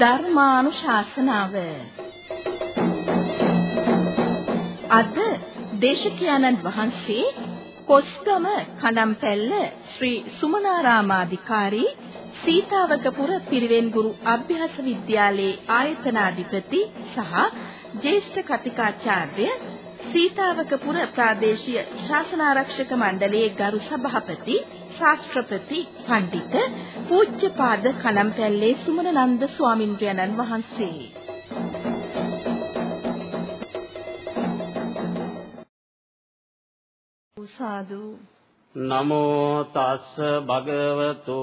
ධර්මානුශාසනාව. අද දේශකයන්න් වහන්සේ කොස්ගම කණම්පැල්ල ශ්‍රී සුමනාරාමාධිකාරී සීතාවකපුර පිරිවෙන් ගුරු අභ්‍යාස විද්‍යාලයේ ආයතනාධිපති සහ ජ්‍යෙෂ්ඨ කතිකාචාර්ය සීතාවකපුර ප්‍රාදේශීය ශාසනාරක්ෂක මණ්ඩලයේ ගරු සභාපති ශාස්ත්‍රපති පඬිත පූජ්‍යපාද කලම්පැල්ලේ සුමනනන්ද ස්වාමින්ද්‍රයන්න් වහන්සේ. සාදු. නමෝ තස්ස භගවතු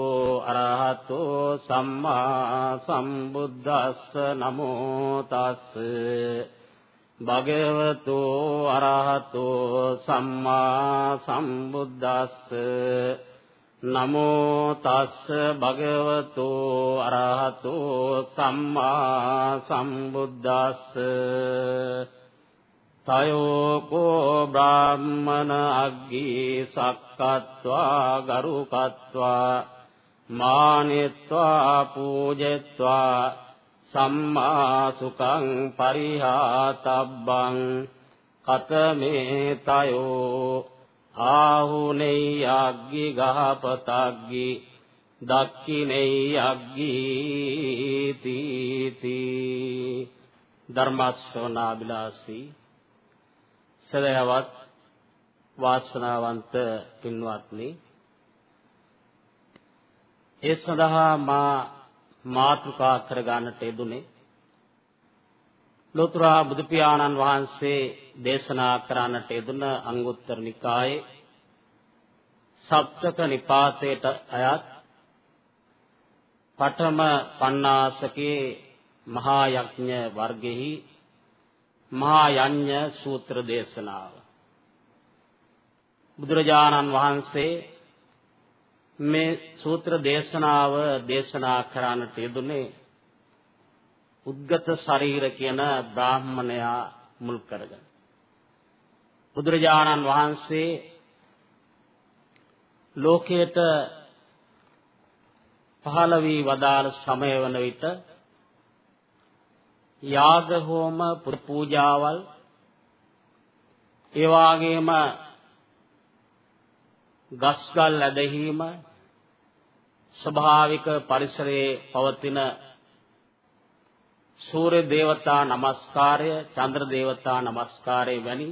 අරහතෝ සම්මා සම්බුද්දස්ස. නමෝ තස්ස භගවතු අරහතෝ සම්මා සම්බුද්දස්ස නමෝ තස්ස භගවතු අරහතෝ සම්මා සම්බුද්දස්ස. තයෝ කෝ බ්‍රාහ්මන අග්ගී සක්කත්වා ගරුකත්වා. මානෙත්වා පූජෙත්වා සම්මා සුඛං පරිහාතබ්බං. කතමේ තයෝ ආහුනේ යග්ගි ගහපතග්ගි දක්ඛිනේ යග්ගි තීති. ධර්මස්සෝනාබිලාසී සදයවත් වාසනාවන්ත පින්වත්නි ඒ සඳහා මා මාතෘකා කර ගන්නට යෙදුනේ ලෝතර බුදු පියාණන් වහන්සේ දේශනා කරන්නට යෙදුන අංගුත්තර නිකායේ සප්තක නිපාතයට අයත් පඨම පණ්ණාසකේ මහා යඥ වර්ගෙහි මහා යඤ්ඤ සූත්‍ර දේශනාව. බුදුරජාණන් වහන්සේ මේ සූත්‍ර දේශනාව දේශනා කරන්නට යෙදුනේ උද්ගත ශරීර කියන බ්‍රාහ්මණයා මුල් කරගෙන. බුදුරජාණන් වහන්සේ ලෝකයට පහළ වී වදාළ සමය වන විට යාග හෝම පූජාවල් ඒ වාගේම ගස්ගල් ඇදහිීම ස්වභාවික පරිසරයේ පවතින සූර්ය දේවතා නමස්කාරය චන්ද්‍ර දේවතා නමස්කාරය වැනි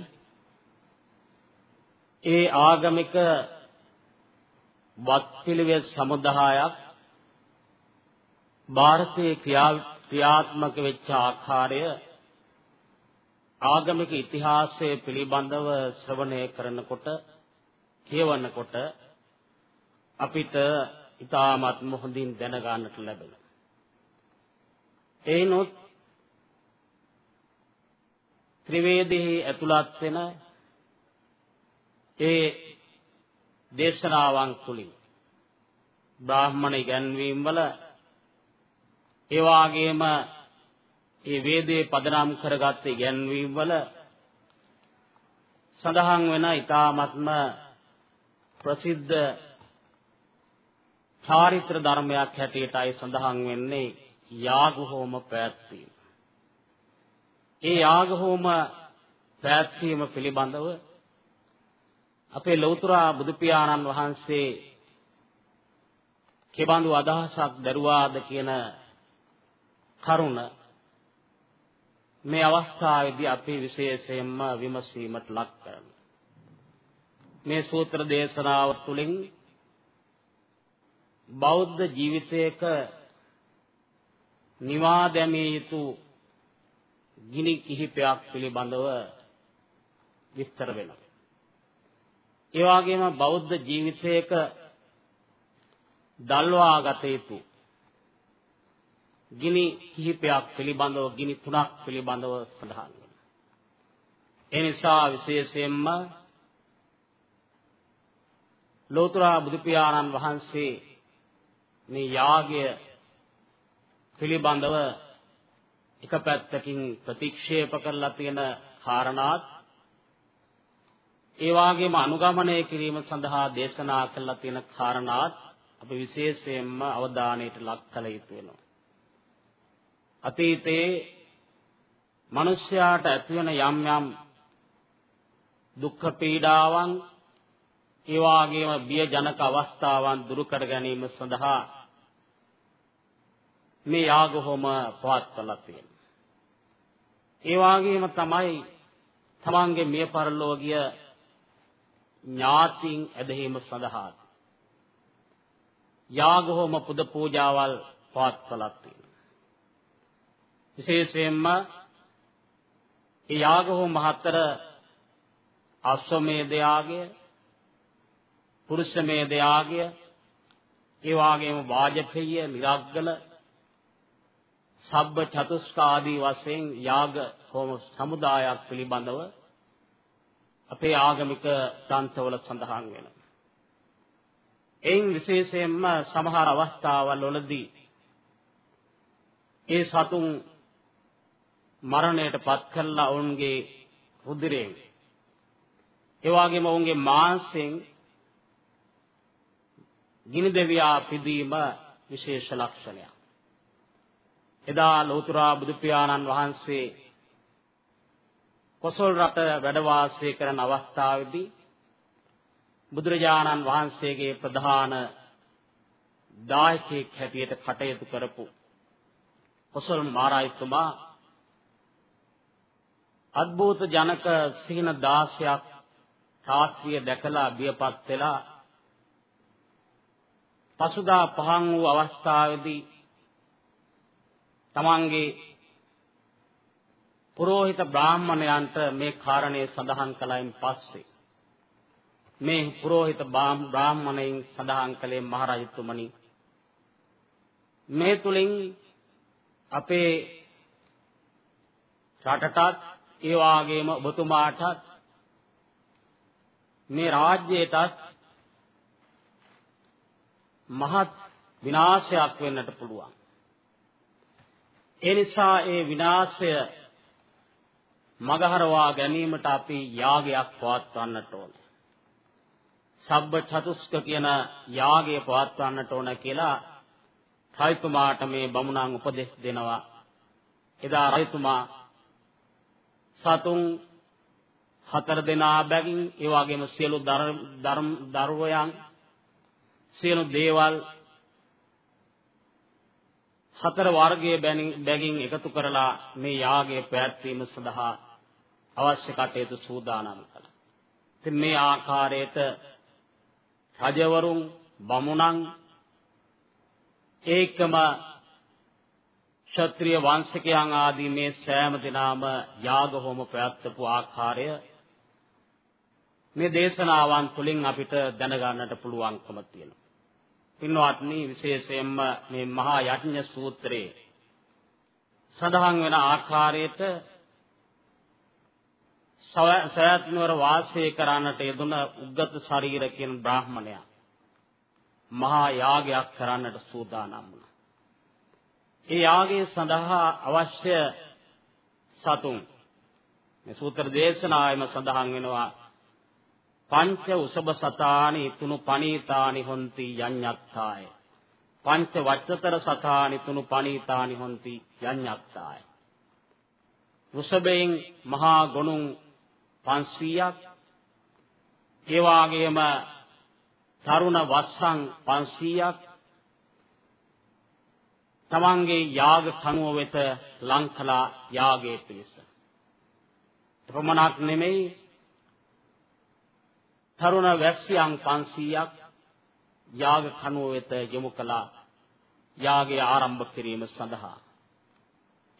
ඒ ආගමික වත්පිළිවෙත් සමුදායක් ಭಾರತೀಯ ක්‍රියාත්මක වෙච්ච ආකාරය ආගමික ඉතිහාසය පිළිබඳව ශ්‍රවණය කරනකොට කියවන්නකොට අපිට ඊටමත් මොහොඳින් දැනගන්නට ලැබෙනවා. එයිනොත් ත්‍රිවේදෙහි ඇතුළත් වෙන ඒ දේශනාවන් තුලින් බ්‍රාහ්මණ ඉගැන්වීම් වල ඒ වාගේම ඒ වේදේ පදනම් කරගත් ඉගැන්වීම් වල සඳහන් වෙන ඊ타ත්ම ප්‍රසිද්ධ චාරිත්‍ර ධර්මයක් හැටියටයි සඳහන් වෙන්නේ යාග හෝම පැවැත්වීම. ඒ යාග හෝම පැවැත්වීම පිළිබඳව අපේ ලෞතර බුදු පියාණන් වහන්සේ කෙබඳු අදහසක් දරුවාද කියන කරුණ මේ අවස්ථාවේදී අපි විශේෂයෙන්ම විමසීමට ලක් කරනවා. මේ සූත්‍ර දේශනාව තුළින් බෞද්ධ ජීවිතයක නිවා දැමිය යුතු ගිනි කිහිපයක් පිළිබඳව විස්තර වෙනවා. ඒ වගේම බෞද්ධ ජීවිතයක දල්වා ගත යුතු ගිනි කිහිපයක් පිළිබඳව ගිනි තුනක් පිළිබඳව සඳහන් වෙනවා. ඒ නිසා විශේෂයෙන්ම ලෝතර බුදු පියාණන් වහන්සේ මේ යාගය පිළිබඳව එක පැත්තකින් ප්‍රතික්ෂේප කරලා තියෙන කාරණාත් ඒ වගේම අනුගමනය කිරීම සඳහා දේශනා කළා තියෙන කාරණාත් අපි විශේෂයෙන්ම අවධානයට ලක් කළ යුතු වෙනවා. අතීතයේ මිනිස්යාට ඇතිවන යම් යම් දුක්ඛ පීඩාවන් ඒ වාගේම බිය ජනක අවස්ථාවන් දුරු කර ගැනීම සඳහා මේ යාග හෝම පවත්වලා තියෙනවා. ඒ වාගේම තමයි තමන්ගේ මිය පරලෝකීය ඥාතීන් ඇදහිම සඳහා යාග හෝම පුද පූජාවල් පවත්වලා තියෙනවා. විශේෂයෙන්ම ඒ යාග හෝම හතර අශ්වමේධ යාගය, පුරුෂමේධ යාගය, ඒ වාගේම වාජපේය, නිරග්ගල, සබ්බ චතුස්කාදී වශයෙන් යාග හෝම සමුදායක් පිළිබඳව අපේ ආගමික ග්‍රන්ථවල සඳහන් වෙනවා. එයින් විශේෂයෙන්ම සමහර අවස්ථාවල් වලදී ඒ සතුන් මරණයට පත් කළා ඔවුන්ගේ රුධිරයෙන් ඒ වගේම ඔවුන්ගේ මාංශයෙන් ගිනි දෙවියා පිදීම විශේෂ ලක්ෂණයක්. එදා ලෝතර බුදු පියාණන් වහන්සේ කොසල් රට වැඩ වාසය කරන අවස්ථාවේදී බුදුරජාණන් වහන්සේගේ ප්‍රධාන දායකයෙක් හැටියට කටයුතු කරපු කොසල් මහරජතුමා අద్భుත ජනක සිහින 16ක් රාත්‍රිය දැකලා බියපත් වෙලා පසුදා පහන් වූ අවස්ථාවේදී තමන්ගේ පුරෝහිත බ්‍රාහ්මණයන්ට මේ කාරණය සඳහන් කළයින් පස්සේ මේ පුරෝහිත බ්‍රාහ්මණයින් සඳහන් කළේ මහරජතුමනි මේ තුලින් අපේ රටටත් ඒ වාගේම ඔබතුමාටත් මේ රාජ්‍යයටත් මහත් විනාශයක් වෙන්නට පුළුවන්. ඒ නිසා ඒ විනාශය මගහරවා ගැනීමට අපි යාගයක් පවත්වන්නට ඕන. සබ්බ චතුස්ක කියන යාගය පවත්වන්නට ඕන කියලා රයිතුමාට මේ බමුණන් උපදෙස් දෙනවා. එදා රයිතුමා සතුන් හතර දෙනා බැගින් ඒ වගේම සියලු ධර්ම දරුවයන් සියලු දේවල් හතර වර්ගයේ බැගින් එකතු කරලා මේ යාගය පැවැත්වීම සඳහා අවශ්‍ය කටයුතු සූදානම් කළා. ඉතින් මේ ආකාරයට රජවරුන් බමුණන් ඒකම ක්ෂත්‍රීය වංශිකයන් ආදී මේ සෑම දිනාම යාග හෝම පැවැත්වපු ආකාරය මේ දේශනාවන් තුළින් අපිට දැනගන්නට පුළුවන්කම තියෙනවා. පින්වත්නි විශේෂයෙන්ම මේ මහා යඥ සූත්‍රයේ සඳහන් වෙන ආකාරයට සයත් නුවර වාසය කරන්නට යෙදුන උග්ගත ශරීර කියන බ්‍රාහ්මණයා මහා යාගයක් කරන්නට සූදානම් වුණා. ඒ යාගය සඳහා අවශ්‍ය සතුන් මේ සූත්‍ර දේශනාවෙම සඳහන් වෙනවා. පංච උසබ සතානි තුනු පනීතානි හොಂತಿ යඤ්ඤත්තාය පංච වච්චතර සතානි තුනු පනීතානි හොಂತಿ යඤ්ඤත්තාය වෘෂභයෙන් මහා ගොනුන් 500ක් ඒ වාගේම තරුණ වස්සන් 500ක් තමන්ගේ යාග කනුව වෙත ලංකලා යාගයේ පිණිස. එපමණක් නෙමෙයි තරුණ වැස්සියන් 500ක් යාග කනුව වෙත යොමු කළා. යාගය ආරම්භ කිරීම සඳහා.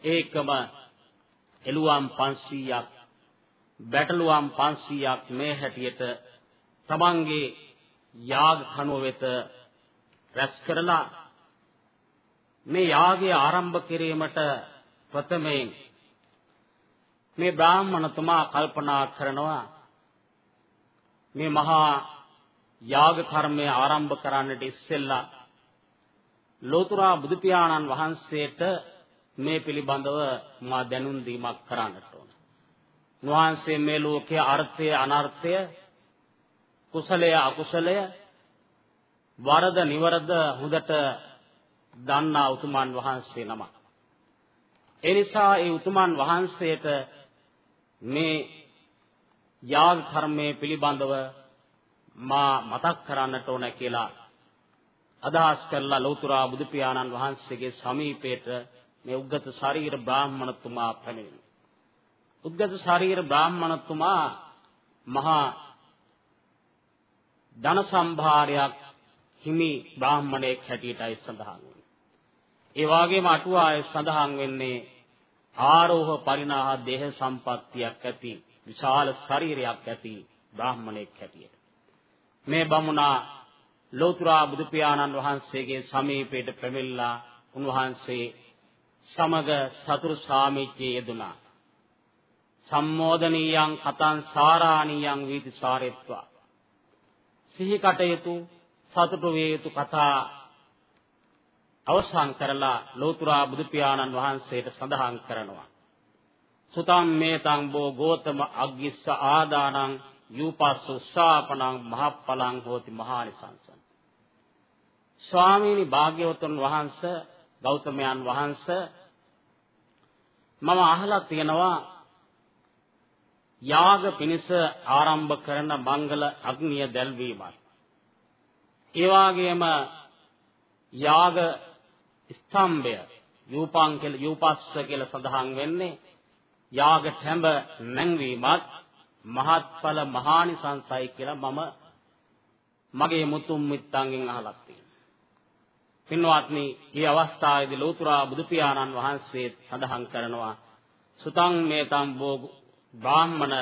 ඒකම එළුවන් 500ක් බැටළුවන් 500ක් මේ හැටියට තමන්ගේ යාග කනුව වෙත රැස් කරලා මේ යාගය ආරම්භ කිරීමට ප්‍රථමයෙන් මේ බ්‍රාහ්මණතුමා කල්පනා කරනවා මේ මහා යාග කර්මය ආරම්භ කරන්නට ඉස්සෙල්ලා ලෝතුරා බුදු පියාණන් වහන්සේට මේ පිළිබඳව මා දැනුම් දීමක් කරන්නට ඕන. වහන්සේ මේ ලෝකයේ අර්ථය අනර්ථය කුසලය අකුසලය වරද නිවරද හොඳට දන්නා උතුමන් වහන්සේ නමක්. ඒ නිසා ඒ උතුමන් වහන්සේට මේ යාග කර්මයේ පිළිබඳව මා මතක් කරන්නට ඕන කියලා අදහස් කරලා ලෞතර බුදු පියාණන් වහන්සේගේ සමීපයට මේ උග්ගත ශරීර බ්‍රාහ්මණතුමා පැමිණෙනවා. උද්ගත ශරීර බ්‍රාහ්මණතුමා මහා ධන සම්භාරයක් හිමි බ්‍රාහ්මණයෙක් හැටියටයි සඳහන් වෙන්නේ. ඒ වගේම අටුවායේ සඳහන් වෙන්නේ ආරෝහ පරිණාහ දේහ සම්පත්තියක් ඇති විශාල ශරීරයක් ඇති බ්‍රාහ්මණයෙක් හැටියට. මේ බමුණා ලෝතර බුදු පියාණන් වහන්සේගේ සමීපයට පැමිණලා උන්වහන්සේ සමග සතුරු සාමිච්චයේ යෙදුනා. සම්මෝදනීයං කතං සාරාණීයං වීති සාරෙත්වා. සිහි කටයුතු සතුටු වේ යුතු කතා අවසන් කරලා ලෝතර බුදු පියාණන් වහන්සේට සඳහන් කරනවා. සුතම් මේතං බෝ ගෝතම අග්ගිස්ස ආදානං යූපස්ස උස්සාපනං මහප්පලං හෝති මහානිසංසං. ස්වාමීනි භාග්‍යවතුන් වහන්සේ ගෞතමයන් වහන්සේ මම අහලා තියෙනවා යාග පිණිස ආරම්භ කරන මංගල අග්නිය දැල්වීමයි. ඒ වගේම යාග ස්තම්භය යූපං කියලා යූපස්ස කියලා සඳහන් වෙන්නේ යාග ඨැඹ නැංවීමත් මහත්ඵල මහානිසංසයි කියලා මම මගේ මුතුන් මිත්තන්ගෙන් අහලා තියෙනවා. පින්වත්නි, මේ අවස්ථාවේදී ලෝතර බුදු පියාණන් වහන්සේ සඳහන් කරනවා සුතං මේතම් බෝ බ්‍රාහ්මණ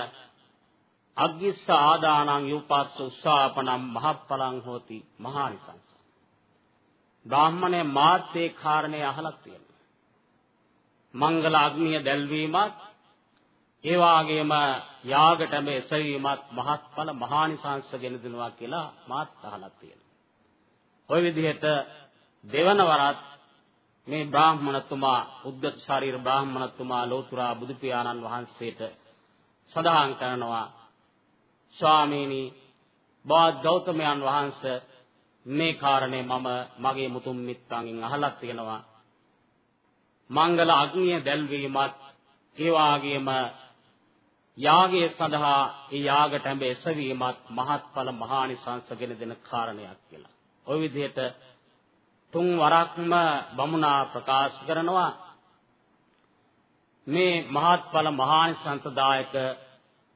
අග්ගිස්ස ආදානං යූපස්ස උස්සාපනම් මහප්පලං හෝති මහානිසංස. බ්‍රාහ්මණය මාත්‍යේ කාරණේ අහලා තියෙනවා. මංගල අග්නිය දැල්වීමත් ඒ වාගේම යාගට මේ එසවීමත් මහත්ඵල මහානිසංස ගෙන දෙනවා කියලා මාත් අහලා තියෙනවා. ওই විදිහට දෙවන වරත් මේ බ්‍රාහ්මණතුමා උද්දත් ශරීර බ්‍රාහ්මණතුමා ලෝතුරා බුදු පියාණන් වහන්සේට සඳහන් කරනවා. ස්වාමීනි බෞද්ධ ගෞතමයන් වහන්සේ මේ කාරණේ මම මගේ මුතුන් මිත්තන්ගෙන් අහලා තියෙනවා. මංගල අග්නිය දැල්වීමත් ඒ වාගේම යාගය සඳහා ඒ යාගට හැඹ එසවීමත් මහත්ඵල මහානිසංසගෙන දෙන කාරණයක් කියලා. ওই විදිහට තුන් වරක්ම බමුණා ප්‍රකාශ කරනවා. මේ මහත්ඵල මහානිසංසදායක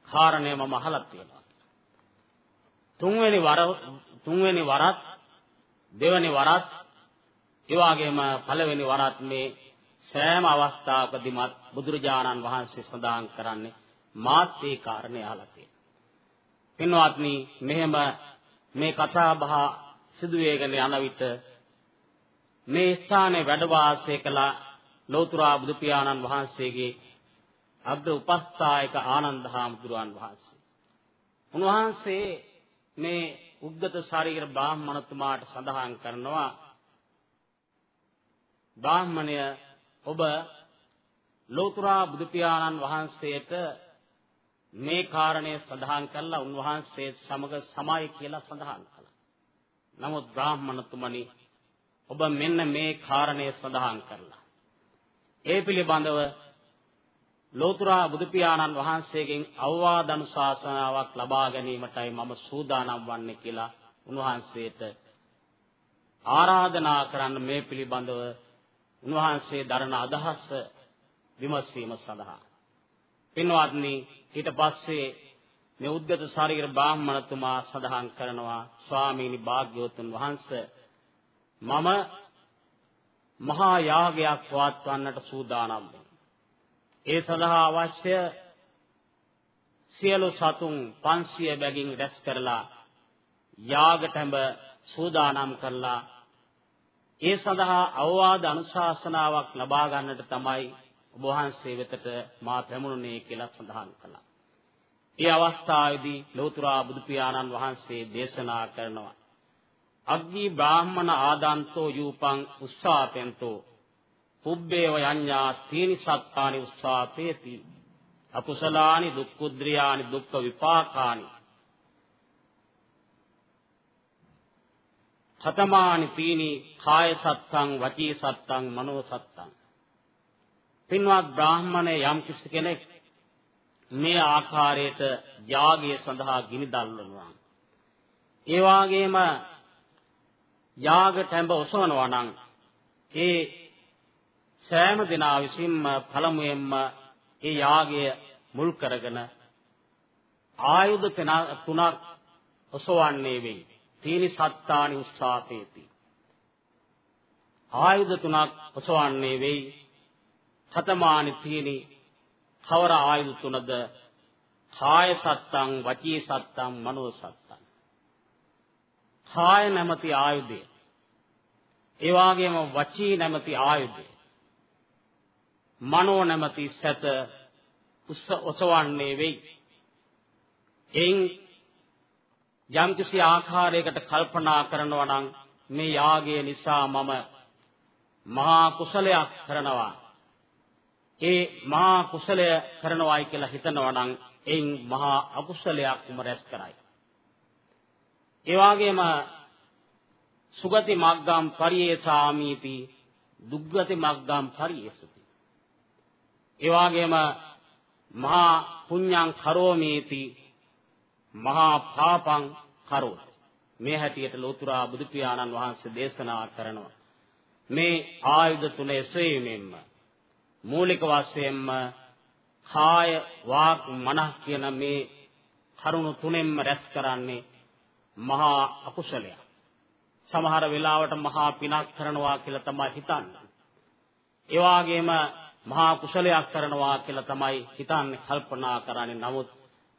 කාරණය මම අහලා තියෙනවා. තුන්වෙනි වර තුන්වෙනි වරත් දෙවෙනි වරත් ඒ වගේම පළවෙනි වරත් මේ සෑම අවස්ථාවකදීමත් බුදුරජාණන් වහන්සේ සඳහන් කරන්නේ මාත් ඒ කාරණේ අහලා තියෙනවා. පින්වත්නි මෙහෙම මේ කතා බහ සිදු වේගෙන යන විට මේ ස්ථානයේ වැඩ වාසය කළ ලෝතර බුදු පියාණන් වහන්සේගේ අග්‍ර උපස්ථායක ආනන්ද හාමුදුරුවන් වහන්සේ. උන්වහන්සේ මේ උද්ගත ශරීර බ්‍රාහ්මණතුමාට සඳහන් කරනවා බ්‍රාහ්මණය ඔබ ලෝතර බුදු පියාණන් වහන්සේට මේ කාරණය සඳහන් කළා උන්වහන්සේ සමග සමාය කියලා සඳහන් කළා. නමුත් බ්‍රාහ්මණතුමනි ඔබ මෙන්න මේ කාරණය සඳහන් කරලා. ඒ පිළිබඳව ලෝතර බුදු පියාණන් වහන්සේගෙන් අවවාද අනුශාසනාවක් ලබා ගැනීමටයි මම සූදානම් වන්නේ කියලා උන්වහන්සේට ආරාධනා කරන්න මේ පිළිබඳව උන්වහන්සේ දරන අදහස විමසීම සඳහා. පින්වත්නි ඊට පස්සේ මේ උද්ගත ශරීර බ්‍රාහ්මණතුමා සඳහන් කරනවා ස්වාමීනි භාග්‍යවතුන් වහන්සේ මම මහා යාගයක් පවත්වන්නට සූදානම් ඒ සඳහා අවශ්‍ය සියලු සතුන් 500 බැගින් රැස් කරලා යාගටඹ සූදානම් කරලා ඒ සඳහා අවවාද අනුශාසනාවක් ලබා ගන්නට තමයි ඔබ වහන්සේ වෙතට මා පැමුණුනේ කියලා සඳහන් කළා. ඒ අවස්ථාවේදී ලෝතර බුදු පියාණන් වහන්සේ දේශනා කරනවා අග්ගී බ්‍රාහ්මණ ආදන්තෝ යූපං උස්සාපෙන්තෝ. පුබ්බේව යඤ්ඤා තීනි සත්තානි උස්සාපේති. අකුසලානි දුක්ඛුද්‍රියානි දුක්ඛ විපාකානි. khතමානි තීනි කාය සත්තං වචී සත්තං මනෝ සත්තං. පින්වත් බ්‍රාහ්මණය යම් කිසි කෙනෙක් මේ ආකාරයට යාගය සඳහා ගිනි දල්වනවා. ඒ වාගේම යාග තැඹ ඔසවනවා නම් ඒ සෑම දිනා විසින්ම පළමුවෙන්ම ඒ යාගය මුල් කරගෙන ආයුධ තුනක් ඔසවන්නේ වෙයි. තීනි සත්තානි උස්සාපේති. ආයුධ තුනක් ඔසවන්නේ වෙයි. කතමානි තීනි කවර ආයුධ තුනද? කාය සත්තං, වචී සත්තං, මනෝ සත්තං. කාය නැමැති ආයුධය. ඒ වගේම වචී නැමැති ආයුධය. මනෝ නැමැති සැත ඔසවන්නේ වෙයි. එයින් යම්කිසි ආකාරයකට කල්පනා කරනවා නම් මේ යාගය නිසා මම මහා කුසලයක් කරනවා. ඒ මහා කුසලය කරනවායි කියලා හිතනවා නම් එයින් මහා අකුසලයක්ම රැස් කරයි. ඒ වගේම සුගති මග්ගම් පරියේසාමීති දුග්ගති මග්ගම් පරියේසති. ඒ වගේම මහා පුඤ්ඤං කරෝමේති මහා පාපං කරෝ මේ හැටියට ලෝතුරා බුදු පියාණන් වහන්සේ දේශනා කරනවා මේ ආයුධ තුන එසවීමෙන්ම මූලික වශයෙන්ම කාය වාක් මනහ කියන මේ කරුණු තුනෙන්ම රැස් කරන්නේ මහා අකුසලයක් සමහර වෙලාවට මහා පිනක් කරනවා කියලා තමයි හිතන්නේ ඒ වගේම මහා කුසලයක් කරනවා කියලා තමයි හිතන්නේ කල්පනා කරන්නේ නමුත්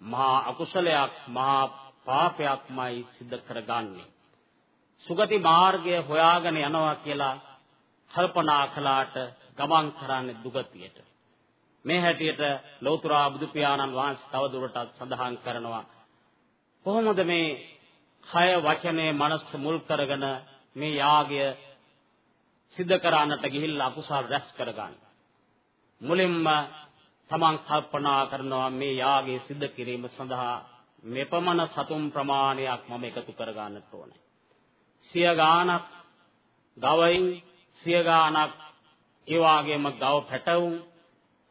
මහා අකුසලයක් මහා පාපයක්මයි සිද්ධ කරගන්නේ. සුගති මාර්ගය හොයාගෙන යනවා කියලා කල්පනා කළාට ගමන් කරන්නේ දුගතියට. මේ හැටියට ලෞතර බුදු පියාණන් වහන්සේ තව දුරටත් සඳහන් කරනවා කොහොමද මේ කය වචනේ මනස මුල් කරගෙන මේ යාගය සිද්ධ කරන්නට ගිහිල්ලා අකුසල් රැස් කරගන්නේ. මුලින්ම තමන් කල්පනා කරනවා මේ යාගය සිද්ධ කිරීම සඳහා මෙපමණ සතුම් ප්‍රමාණයක් මම එකතු කර ගන්නට ඕනේ. සිය ගාණක් ගවයින් සිය ගාණක් ඒ වගේම ගව පැටවුම්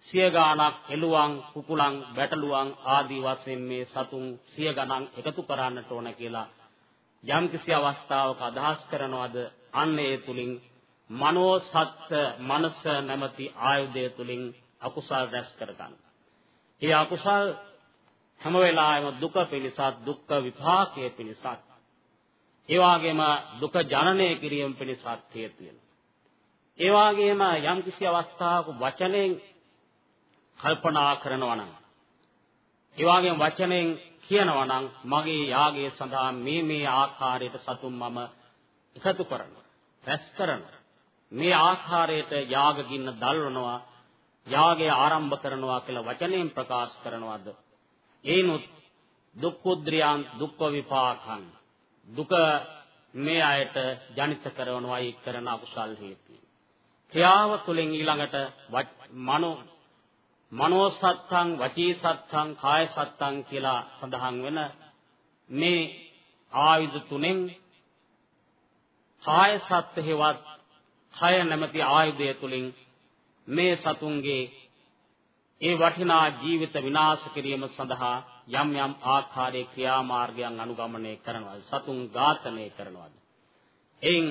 සිය ගාණක් එළුවන් කුකුලන් බැටළුවන් ආදී වශයෙන් මේ සතුන් සිය ගණන් එකතු කරන්නට ඕන කියලා යම්කිසි අවස්ථාවක අදහස් කරනවද අන්න ඒ තුලින් මනෝ සත්ත්‍ය මනස නැමැති ආයුධය තුලින් අකුසල් රැස් කරගන්න. ඒ අකුසල් හැම වෙලාවෙම දුක පිණිසත් දුක්ඛ විපාකයේ පිණිසත් ඒ වගේම දුක ජනනය කිරීම පිණිසත් හේතු වෙනවා. ඒ වගේම යම්කිසි අවස්ථාවක වචනෙන් කල්පනා කරනවා නම් ඒ වගේම වචනෙන් කියනවා නම් මගේ යාගයේ සඳහා මේ මේ ආකාරයට සතුන් මම එකතු කරනවා රැස් කරනවා. මේ ආකාරයට යාග ගින්න දල්වනවා යාගය ආරම්භ කරනවා කියලා වචනයෙන් ප්‍රකාශ කරනවද? ඒනොත් දුක්ඛුද්‍රියං දුක්ඛ විපාකං. දුක මේ අයට ජනිත කරනවායි කරන අකුසල් හේතු ක්‍රියාව තුළින් ඊළඟට මනෝ මනෝ සත්තං වචී සත්තං කාය සත්තං කියලා සඳහන් වෙන මේ ආයුධ තුනෙන් කාය සත්‍ය හේවත් කය නැමැති ආයුධය තුලින් මේ සතුන්ගේ ඒ වටිනා ජීවිත විනාශ කිරීම සඳහා යම් යම් ආකාරයේ ක්‍රියාමාර්ගයන් අනුගමනය කරනවා සතුන් ඝාතනය කරනවා එයින්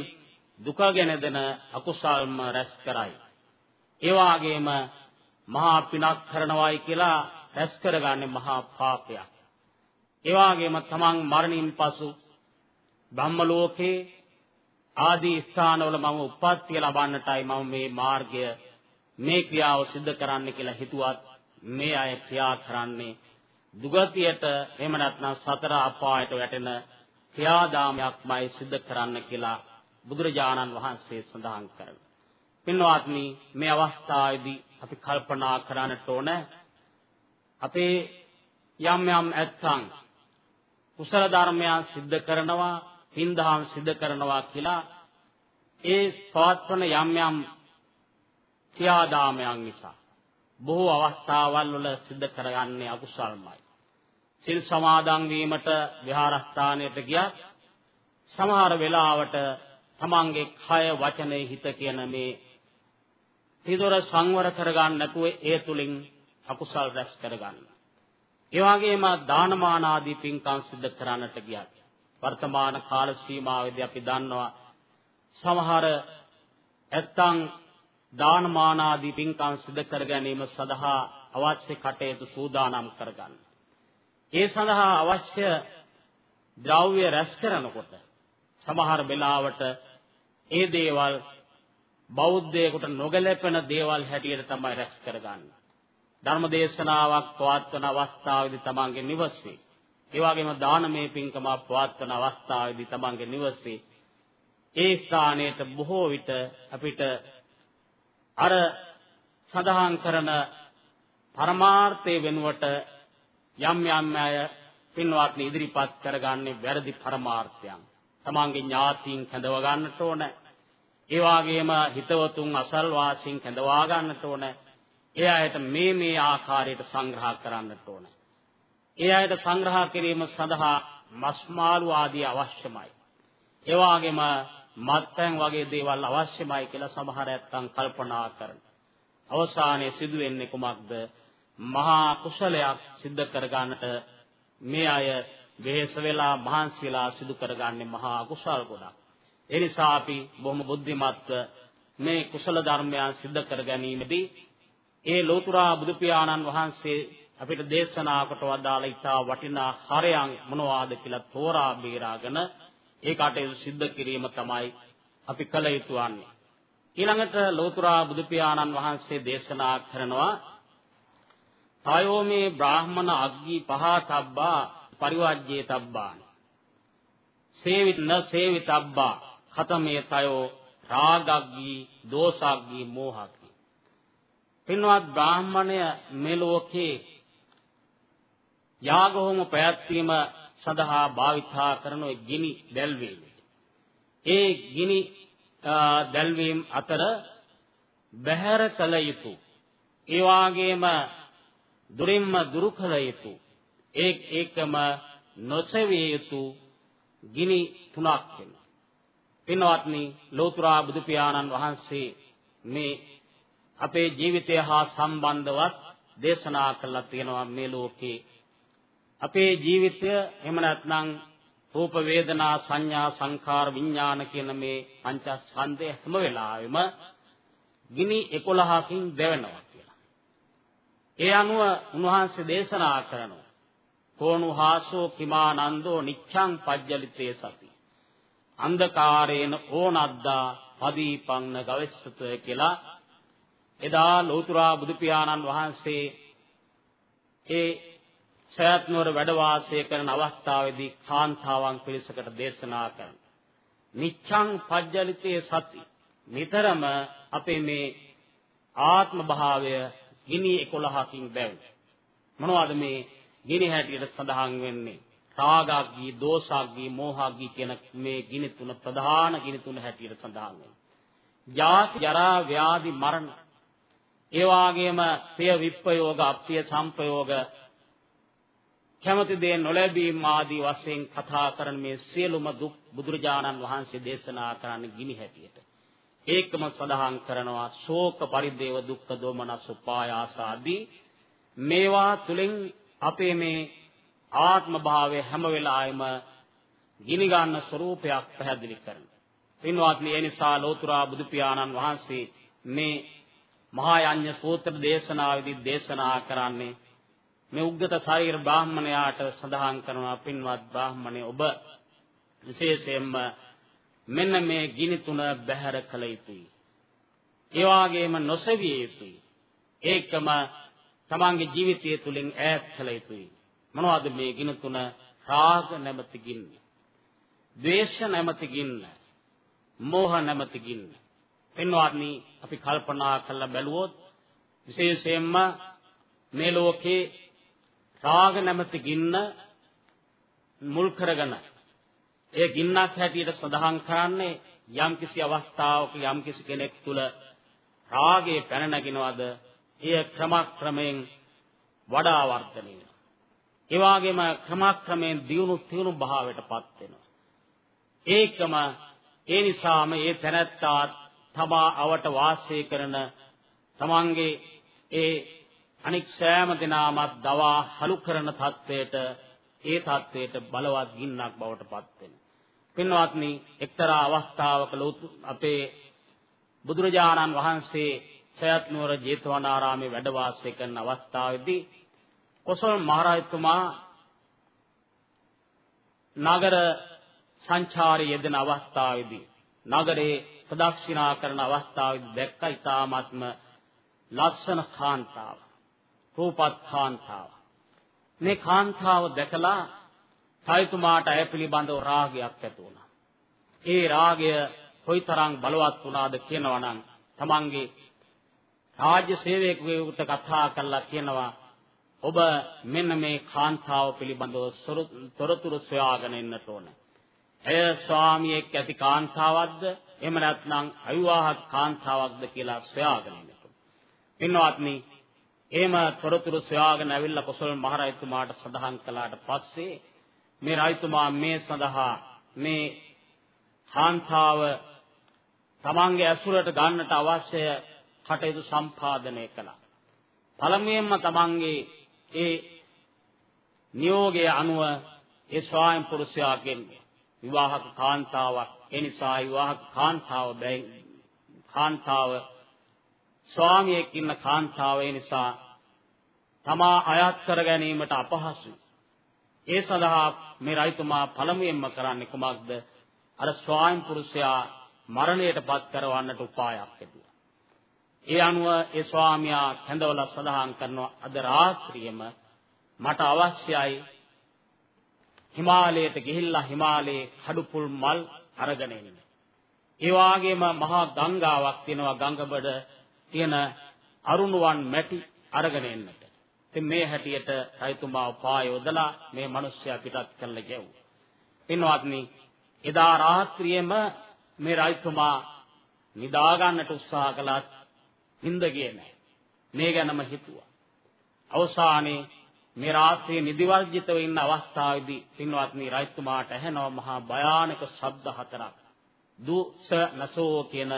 දුක ගැන දෙන අකුසල්ම රැස් කරයි. ඒ වාගේම මහා පිනක් කරනවායි කියලා රැස් කරගන්නේ මහා පාපයක් ඒ වාගේම තමන් මරණින් පසු බ්‍රහ්ම ලෝකේ ආදී ස්ථානවල මම උප්පත්තිය ලබන්නටයි මම මේ මාර්ගය මේ ක්‍රියාව සිදු කරන්න කියලා හිතුවත් මේ අය ක්‍රියා කරන්නේ දුගතියට එහෙම නැත්නම් සතර අපායට වැටෙන ක්‍රියාදාමයක්මයි සිදු කරන්න කියලා බුදුරජාණන් වහන්සේ සඳහන් කරනවා. පින්වත්නි මේ අවස්ථාවේදී අපි කල්පනා කරන්නට ඕන අපේ යම් යම් ඇත්තන් කුසල ධර්මයන් සිද්ධ කරනවා, පින්දහම් සිද්ධ කරනවා කියලා ඒ පවත්වන යම් යම් ක්‍රියාදාමයන් නිසා බොහෝ අවස්ථාවල් වල සිද්ධ කරගන්නේ අකුසල්මයි. සිල් සමාදන් වීමට විහාරස්ථානයට ගියත් සමහර වෙලාවට තමන්ගේ කය වචනේ හිත කියන මේ හිතවල සංවර කරගන්න නැතුව ඒ තුලින් අකුසල් රැස් කරගන්න. ඒ වගේම දානමාන ආදී පින්කම් සිදු කරන්නට ගියත් වර්තමාන කාල සීමාවේදී අපි දන්නවා සමහර ඇත්තන් දානමාන ආදී පින්කම් සිදු කර ගැනීම සඳහා අවශ්‍ය කටයුතු සූදානම් කරගන්න. ඒ සඳහා අවශ්‍ය ද්‍රව්‍ය රැස් කරනකොට සමහර වෙලාවට ඒ දේවල් බෞද්ධයෙකුට නොගැලපෙන දේවල් හැටියට තමයි රැස් කරගන්නේ. ධර්ම දේශනාවක් පවත්වන අවස්ථාවේදී තමන්ගේ නිවසේ ඒ වගේම දානමය පින්කම පවත්වන අවස්ථාවේදී තමන්ගේ නිවසේ ඒ ස්ථානයට බොහෝ විට අපිට අර සඳහන් කරන පරමාර්ථයේ වෙනුවට යම් යම් අය පින්වත්නි ඉදිරිපත් කරගන්නේ වැරදි පරමාර්ථයන්. තමන්ගේ ඥාතීන් කැඳව ගන්නට ඕන. ඒ වගේම හිතවතුන් අසල්වාසීන් කැඳවා ගන්නට ඕන. ඒ අයට මේ මේ ආකාරයට සංග්‍රහ කරන්නට ඕන. ඒ අයට සංග්‍රහ කිරීම සඳහා මස්මාළු ආදී අවශ්‍යමයි. ඒ වගේම මත්පැන් වගේ දේවල් අවශ්‍යමයි කියලා සමහර ඇත්තන් කල්පනා කරන. අවසානයේ සිදු වෙන්නේ කුමක්ද? මහා කුසලයක් සිද්ධ කරගන්නට මේ අය වෙහෙස වෙලා මහන්සි වෙලා සිදු කරගන්නේ මහා කුසල් ගොඩක්. ඒ නිසා අපි බොහොම බුද්ධිමත්ව මේ කුසල ධර්මයන් සිද්ධ කර ගැනීමදී ඒ ලෝතුරා බුදු පියාණන් වහන්සේ අපිට දේශනා කොට වදාළ ඉතා වටිනා හරයන් මොනවාද කියලා තෝරා බේරාගෙන ඒ කටයුතු සිද්ධ කිරීම තමයි අපි කළ යුතු වන්නේ. ඊළඟට ලෝතුරා බුදු පියාණන් වහන්සේ දේශනා කරනවා තයෝ මේ බ්‍රාහමණ අග්ගී පහතබ්බා පරිවර්ජ්‍යේ තබ්බානි. සේවින සේවිතබ්බා ඛතමේ තයෝ රාගග්ගී දෝසග්ගී මෝහග්ගී. පින්වත් බ්‍රාහමණය මේ ලෝකේ යාගහෝම පැවැත්වීම සඳහා භාවිතා කරන ගිනි දැල්වීම. ඒ ගිනි දැල්වීම අතර බහැර කළ යුතු ඒ වාගේම දුරින්ම දුරු කළ යුතු ඒ ඒකම නොසෙවිය යුතු ගිනි තුනක් වෙනවා. පින්වත්නි ලෝතුරා බුදු පියාණන් වහන්සේ මේ අපේ ජීවිතය හා සම්බන්ධවත් දේශනා කළා තියෙනවා මේ ලෝකේ අපේ ජීවිතය එහෙම නැත්නම් රූප වේදනා සංඥා සංඛාර විඥාන කියන මේ පංචස්කන්ධය හැම වෙලාවෙම ගිනි 11කින් දෙවෙනවා කියලා. ඒ අනුව උන්වහන්සේ දේශනා කරනවා. කෝණු හාසෝ කිමානන්දෝ නිච්ඡං පජ්ජලිතේ සති. අන්ධකාරේන ඕනද්දා පදීපංන ගවෙස්සත කියලා. එදා ලෝතුරා බුදු පියාණන් වහන්සේ ඒ සයත් නුවර වැඩ වාසය කරන අවස්ථාවේදී කාන්තාවන් පිරිසකට දේශනා කරන නිච්ඡං පජ්ජලිතේ සති. නිතරම අපේ මේ ආත්ම භාවය ගිනි 11කින් බැවි මොනවද මේ ගිනි හැටියට සඳහන් වෙන්නේ? රාගාග්ගී දෝසාග්ගී මෝහාග්ගී කියන මේ ගිනි තුන ප්‍රධාන ගිනි තුන හැටියට සඳහන් වෙනවා ජාති ජරා ව්‍යාධි මරණ ඒ වාගේම ප්‍රිය විප්පයෝග අප්‍රිය සංපයෝග කැමති දේ නොලැබීම ආදී වශයෙන් කතා කරන මේ සියලුම දුක් බුදුරජාණන් වහන්සේ දේශනා කරන්නේ ගිනි හැටියට. ඒකම සඳහන් කරනවා ශෝක පරිදේව දුක්ඛ දෝමනස් උපායාස ආදී මේවා තුලින් අපේ මේ ආත්ම භාවය හැම වෙලාවෙම ගිනි ගන්න ස්වરૂපයක් පැහැදිලි කරනවා. පින්වත්නි ඒ නිසා ලෝතුරා බුදු පියාණන් වහන්සේ මේ මහා යඤ්ඤ සූත්‍ර දේශනාවේදී දේශනා කරන්නේ මේ උග්ගත ශරීර බ්‍රාහ්මණයාට සඳහන් කරනවා පින්වත් බ්‍රාහ්මණය ඔබ විශේෂයෙන්ම මෙන්න මේ ගිනි තුන බැහැර කළ යුතුයි. ඒ වගේම නොසෙවිය යුතුයි. ඒකම තමන්ගේ ජීවිතය තුළින් ඈත් කළ යුතුයි. මොනවද මේ ගිනි තුන? රාග නැමැති ගින්න. ද්වේෂ නැමැති ගින්න. මෝහ නැමැති ගින්න. පින්වත්නි අපි කල්පනා කරලා බැලුවොත් විශේෂයෙන්ම මේ ලෝකේ රාග නැමැති ගින්න මුල් කරගෙන ඒ ගින්නක් හැටියට සඳහන් කරන්නේ යම්කිසි අවස්ථාවක යම්කිසි කෙනෙක් තුල රාගයේ පැන නගිනවද එය ක්‍රමක්‍රමයෙන් වඩා වර්ධනය වෙනවා. ඒ වගේම ක්‍රමක්‍රමයෙන් දියුණු තියුණු භාවයටපත් වෙනවා. ඒකම ඒ නිසාම ඒ තැනැත්තා තමා අවට වාසය කරන තමන්ගේ ඒ අනික් සෑම දිනාමත් දවා හලු කරන තත්වයට ඒ තත්වයට බලවත් ගින්නක් බවට පත් වෙනවා. පින්වත්නි එක්තරා අවස්ථාවක අපේ බුදුරජාණන් වහන්සේ සයත් නුවර ජේතවනාරාමේ වැඩ වාසය කරන අවස්ථාවේදී කොසල් මහරජතුමා නගර සංචාරයේ යෙදෙන අවස්ථාවේදී නගරේ ප්‍රදක්ෂිනා කරන අවස්ථාවේදී දැක්ක ඊ타ත්ම ලස්සන කාන්තාව රූපත් කාන්තාව මේ කාන්තාව දැකලා සායතුමාට ඇය පිළිබඳව රාගයක් ඇති වුණා. ඒ රාගය කොයිතරම් බලවත් වුණාද කියනවා නම් තමන්ගේ රාජ්‍ය සේවකයෙකුට කතා කරලා කියනවා ඔබ මෙන්න මේ කාන්තාව පිළිබඳව තොරතුරු සොයාගෙන ඉන්නට ඕන. එය ස්වාමියෙක් ඇති කාන්තාවක්ද එහෙම නැත්නම් අවිවාහක කාන්තාවක්ද කියලා සොයාගෙන ඉන්නට. පින්වත්නි, එහෙම තොරතුරු සොයාගෙන ඇවිල්ලා කොසල් මහරජතුමාට සඳහන් කළාට පස්සේ මේ රජතුමා මේ සඳහා මේ කාන්තාව තමන්ගේ ඇසුරට ගන්නට අවශ්‍ය කටයුතු සම්පාදනය කළා. පළමුවෙන්ම තමන්ගේ ඒ නියෝගයේ අනුව ඒ ස්වායම් පුරුෂයාගෙන් විවාහක කාන්තාවක් ඒ නිසා විවාහක කාන්තාව කාන්තාව ස්වාමියෙක් ඉන්න කාන්තාව ඒ නිසා තමා අයත් කර ගැනීමට අපහසුයි. ඒ සඳහා මේ රයිතුමා පළමුවෙන්ම කරන්නේ කුමක්ද? අර ස්වායම් පුරුෂයා මරණයට පත් කරවන්නට උපායක් හදුවා. ඒ අනුව ඒ ස්වාමියා කැඳවලා සඳහන් කරනවා අද රාත්‍රියේම මට අවශ්‍යයි හිමාලයට ගිහිල්ලා හිමාලයේ කඩුපුල් මල් අරගෙන එන්න. ඒ වාගේම මහා ගංගාවක් තියෙනවා ගංගබඩ තියෙන අරුණුවන් මැටි අරගෙන එන්නට. ඉතින් මේ හැටියට රයිතුමා උපාය යොදලා මේ මිනිස්සයා පිටත් කළ ගැව්වා. පින්වත්නි එදා රාත්‍රියේම මේ රයිතුමා නිදා ගන්නට උත්සාහ කළත් හින්ද ගියේ නැහැ. මේ ගැනම හිතුවා. අවසානයේ මේ රාත්‍රියේ නිදිවර්ජිතව ඉන්න අවස්ථාවේදී පින්වත්නි රයිතුමාට ඇහෙනවා මහා භයානක ශබ්ද හතරක්. දුස නසෝ කියන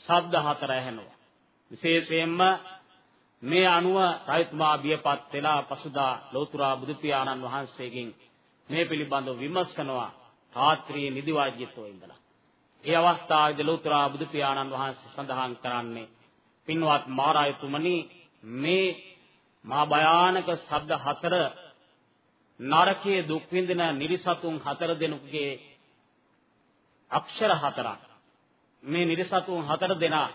ශබ්ද හතර ඇහෙනවා. විශේෂයෙන්ම මේ අනුව රයිතුමා බියපත් වෙලා පසුදා ලෝතුරා බුදු පියාණන් වහන්සේගෙන් මේ පිළිබඳව විමර්ශනවා රාත්‍රියේ නිදිවර්ජිතව ඉඳලා. ඒ අවස්ථාවේදී ලෝතුරා බුදු පියාණන් වහන්සේ සඳහන් කරන්නේ පින්වත් මහරජතුමනි මේ මා භයානක ශබ්ද හතර නරකයේ දුක් විඳින නිරිසතුන් හතර දෙනෙකුගේ අක්ෂර හතරක් මේ නිරිසතුන් හතර දෙනා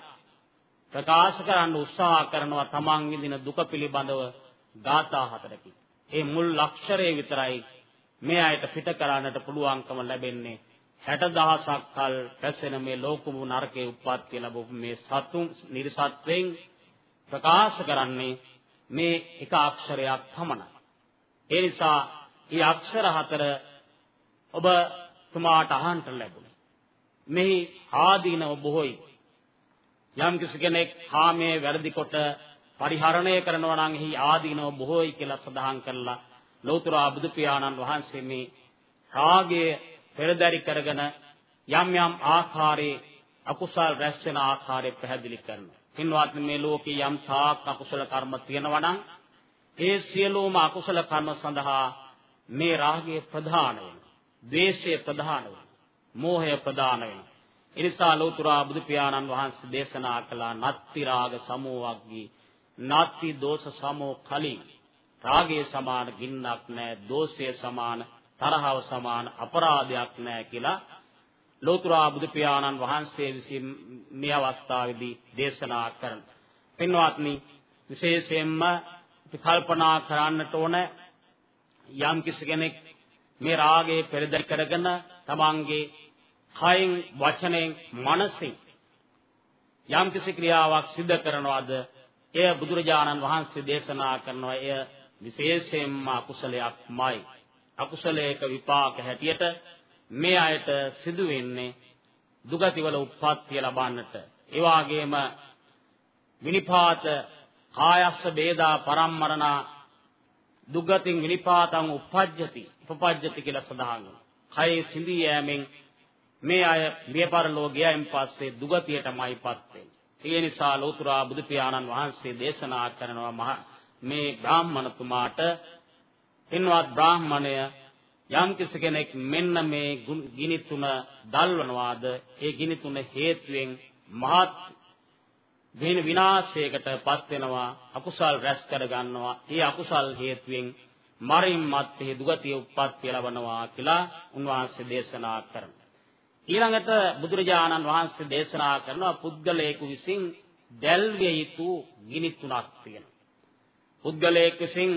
ප්‍රකාශ කරන්න උත්සාහ කරනවා තමන් විඳින දුක පිළිබඳව ගාථා හතරකින්. ඒ මුල් අක්ෂරය විතරයි මේ අයට පිට කරන්නට පුළුවන්කම ලැබෙන්නේ 60000ක් කල් පැසෙන මේ ලෝකමු නරකේ උප්පත්ති ලැබු මේ සතුන් නිර්සත්වෙන් ප්‍රකාශ කරන්නේ මේ එක අක්ෂරයක් පමණයි. ඒ නිසා මේ අක්ෂර හතර ඔබ තුමාට අහන්න ලැබුණේ. මෙහි ආදීනව බොහෝයි. යම් කෙනෙක් කාමයේ වැරදි කොට පරිහරණය කරනවා නම් එහි ආදීනව බොහෝයි කියලා සඳහන් කරලා ලෞතර බුදු පියාණන් වහන්සේ මේ රාගයේ පෙරදරි කරගෙන යම් යම් ආකාරයේ අකුසල් රැස් වෙන ආකාරය පැහැදිලි කරනවා. පින්වත්නි මේ ලෝකේ යම් තාක් අකුසල කර්ම තියෙනවා නම් ඒ සියලුම අකුසල කර්ම සඳහා මේ රාගය ප්‍රධාන වෙනවා. ද්වේෂය ප්‍රධාන වෙනවා. මෝහය ප්‍රධාන වෙනවා. එනිසා ලෝතුරා බුදු පියාණන් වහන්සේ දේශනා කළා නත්ති රාග සමෝවග්ගී නත්ති දෝෂ සමෝ කලින් රාගයේ සමාන ගින්නක් නැහැ දෝෂය සමාන තරහව සමාන අපරාධයක් නැහැ කියලා ලෝතුරා බුදු පියාණන් වහන්සේ විසින් මේ අවස්ථාවේදී දේශනා කරන. පින්වත්නි විශේෂයෙන්ම කල්පනා කරන්නට ඕන යම් කිසි කෙනෙක් මේ රාගයේ පෙරදරි කරගෙන තමන්ගේ කයින් වචනෙන් මනසින් යම් කිසි ක්‍රියාවක් සිදු කරනවාද? එය බුදුරජාණන් වහන්සේ දේශනා කරනවා. එය විශේෂයෙන්ම අකුසලයක්මයි. අකුසලයක විපාක හැටියට මේ අයට සිදු වෙන්නේ දුගතිවල උප්පත්තිය ලබන්නට. ඒ වගේම විනිපාත කායස්ස වේදා පරම්මරණ දුගතින් විනිපාතං උපජ්ජති උපපජ්ජති කියලා සඳහන් වෙනවා. කයේ සිඳී යෑමෙන් මේ අය මියපරලෝ ගියයින් පස්සේ දුගතියටමයිපත් වෙන්නේ. ඒ නිසා ලෝතුරා බුදු පියාණන් වහන්සේ දේශනා කරනවා මහ මේ බ්‍රාහ්මණතුමාට පින්වත් බ්‍රාහ්මණය යම් කෙනෙක් මෙන්න මේ ගිනි තුන දල්වනවාද? ඒ ගිනි තුන හේතුවෙන් මහත් වෙන විනාශයකට පත් වෙනවා අකුසල් රැස් කර ගන්නවා. ඒ අකුසල් හේතුවෙන් මරින් මත්තේ දුගතිය උප්පත්ති ලැබනවා කියලා උන්වහන්සේ දේශනා කරනවා. ඊළඟට බුදුරජාණන් වහන්සේ දේශනා කරනවා පුද්ගලයෙකු විසින් දැල්විය යුතු ගිනි තුනක් තියෙනවා. පුද්ගලයෙකු විසින්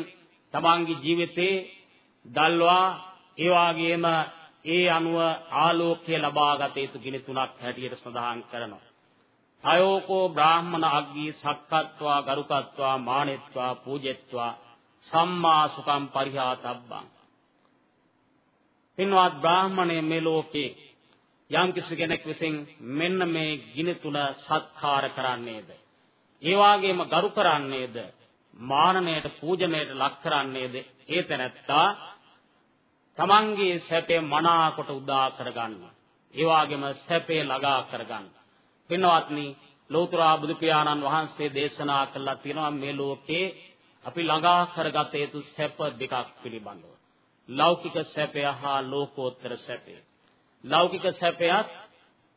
තමන්ගේ ජීවිතේ දල්වා ඒ වගේම ඒ අනුව ආලෝකය ලබාගත යුතු ගිනි තුනක් හැටියට සඳහන් කරනවා. අයෝකෝ බ්‍රාහ්මණ අග්ගී සක්කත්වා ගරුකත්වා මානෙත්වා පූජෙත්වා සම්මා සුඛම් පරිහාතබ්බං. පින්වත් බ්‍රාහ්මණය මේ ලෝකේ යම් කිසි කෙනෙක් විසින් මෙන්න මේ ගිනි තුන සත්කාර කරන්නේද? ඒ වගේම ගරු කරන්නේද? මානණයට පූජනයට ලක් කරන්නේද? ඒ තැනැත්තා තමන්ගේ සැපේ මනාකොට උදා කරගන්න. ඒ වගේම සැපේ ළඟා කරගන්න. පින්වත්නි, ලෝතර බුදු පියාණන් වහන්සේ දේශනා කළා තියෙනවා මේ ලෝකේ අපි ළඟා කරගත යුතු සැප දෙකක් පිළිබඳව. ලෞකික සැපය හා ලෝකෝත්තර සැපය. ලෞකික සැපයත්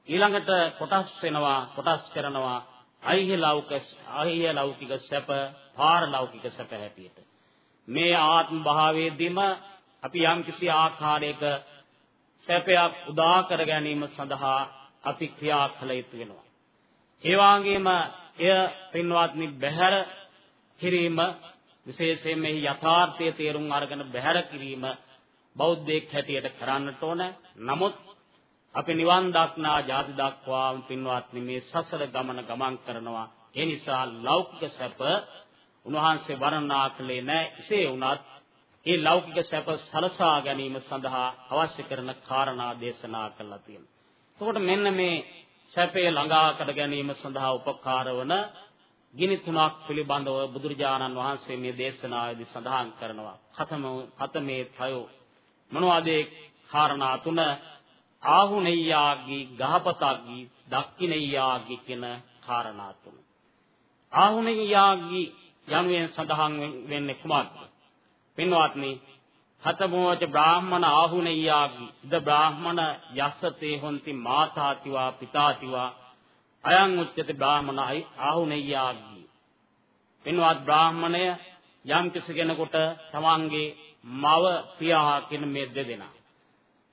ඊළඟට කොටස් වෙනවා, කොටස් කරනවා අයිහ ලෞකික අයිහ ලෞකික සැප, පාරලෞකික සැප හැටියට. මේ ආත්ම භාවයේදීම අපි යම්කිසි ආකාරයක සැපයක් උදා කර ගැනීම සඳහා අපි ක්‍රියා කළ යුතු වෙනවා. ඒ වගේම එය පින්වත්නි බහැර කිරීම විශේෂයෙන් මේ යථාර්ථයේ තේරුම් අරගෙන බහැර කිරීම බෞද්ධයෙක් හැටියට කරන්නට ඕන. නමුත් අපි නිවන් දක්නා ජාති දක්වාම පින්වත්නි මේ සසර ගමන ගමන් කරනවා. ඒ නිසා ලෞකික සැප උන්වහන්සේ වර්ණනා කළේ නැහැ. එසේ වුණත් ඒ ලෞකික සැප සලසා ගැනීම සඳහා අවශ්‍ය කරන කාරණා දේශනා කළා තියෙනවා. එතකොට මෙන්න මේ සැපේ ළඟා කර ගැනීම සඳහා උපකාර වන ගිනි තුනක් පිළිබඳව බුදුරජාණන් වහන්සේ මේ දේශනාවේදී සඳහන් කරනවා. කතම කතමේ තයෝ මොනවද ඒ කාරණා තුන? ආහුනෙය්‍යාගී ගහපතග්ගී දක්ඛිනෙය්‍යාගී කියන කාරණා තුන. ආහුනෙය්‍යාගී යනුවෙන් සඳහන් වෙන්නේ කුමක්ද? පින්වත්නි හතමෝච බ්‍රාහ්මණ ආහුනේයාගි ඉද බ්‍රාහ්මණ යස්සතේ හොಂತಿ මාතාතිවා පිතාතිවා අයං උච්චති බ්‍රාහ්මණ ආහුනේයාගි පින්වත් බ්‍රාහ්මණය යම් කිසි කෙනෙකුට තමන්ගේ මව පියා කියන මේ දෙදෙනා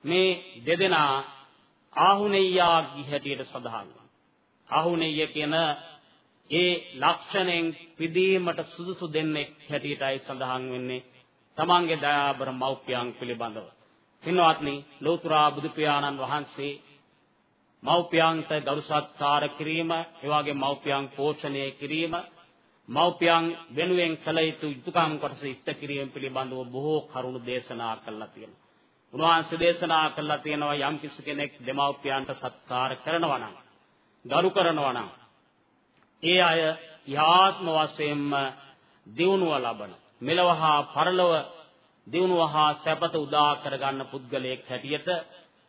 මේ දෙදෙනා ආහුනේයාගි හැටියට සඳහන් ආහුනේය කියන ඒ ලක්ෂණයෙන් පිදීමට සුදුසු දෙන්නේ හැටියටයි සඳහන් වෙන්නේ තමන්ගේ දයාබර මව්පියන් පිළිබඳව. පින්වත්නි, ලෝතර බුදු පියාණන් වහන්සේ මව්පියන්ට ගරු සත්කාර කිරීම, ඒ වගේ මව්පියන් පෝෂණය කිරීම, මව්පියන් වෙනුවෙන් කළ යුතු යුතුයකම් කොටස ඉෂ්ට කිරීම පිළිබඳව බොහෝ කරුණු දේශනා කළා තියෙනවා. උන්වහන්සේ දේශනා කළා තියෙනවා යම් කිසි කෙනෙක් දෙමව්පියන්ට සත්කාර කරනවා නම්, ගරු කරනවා නම්, ඒ අය යාත්ම වශයෙන්ම දියුණුව ලබන මෙලව හා පරලොව දිනුව හා සැපත උදා කරගන්න පුද්ගලයෙක් හැටියට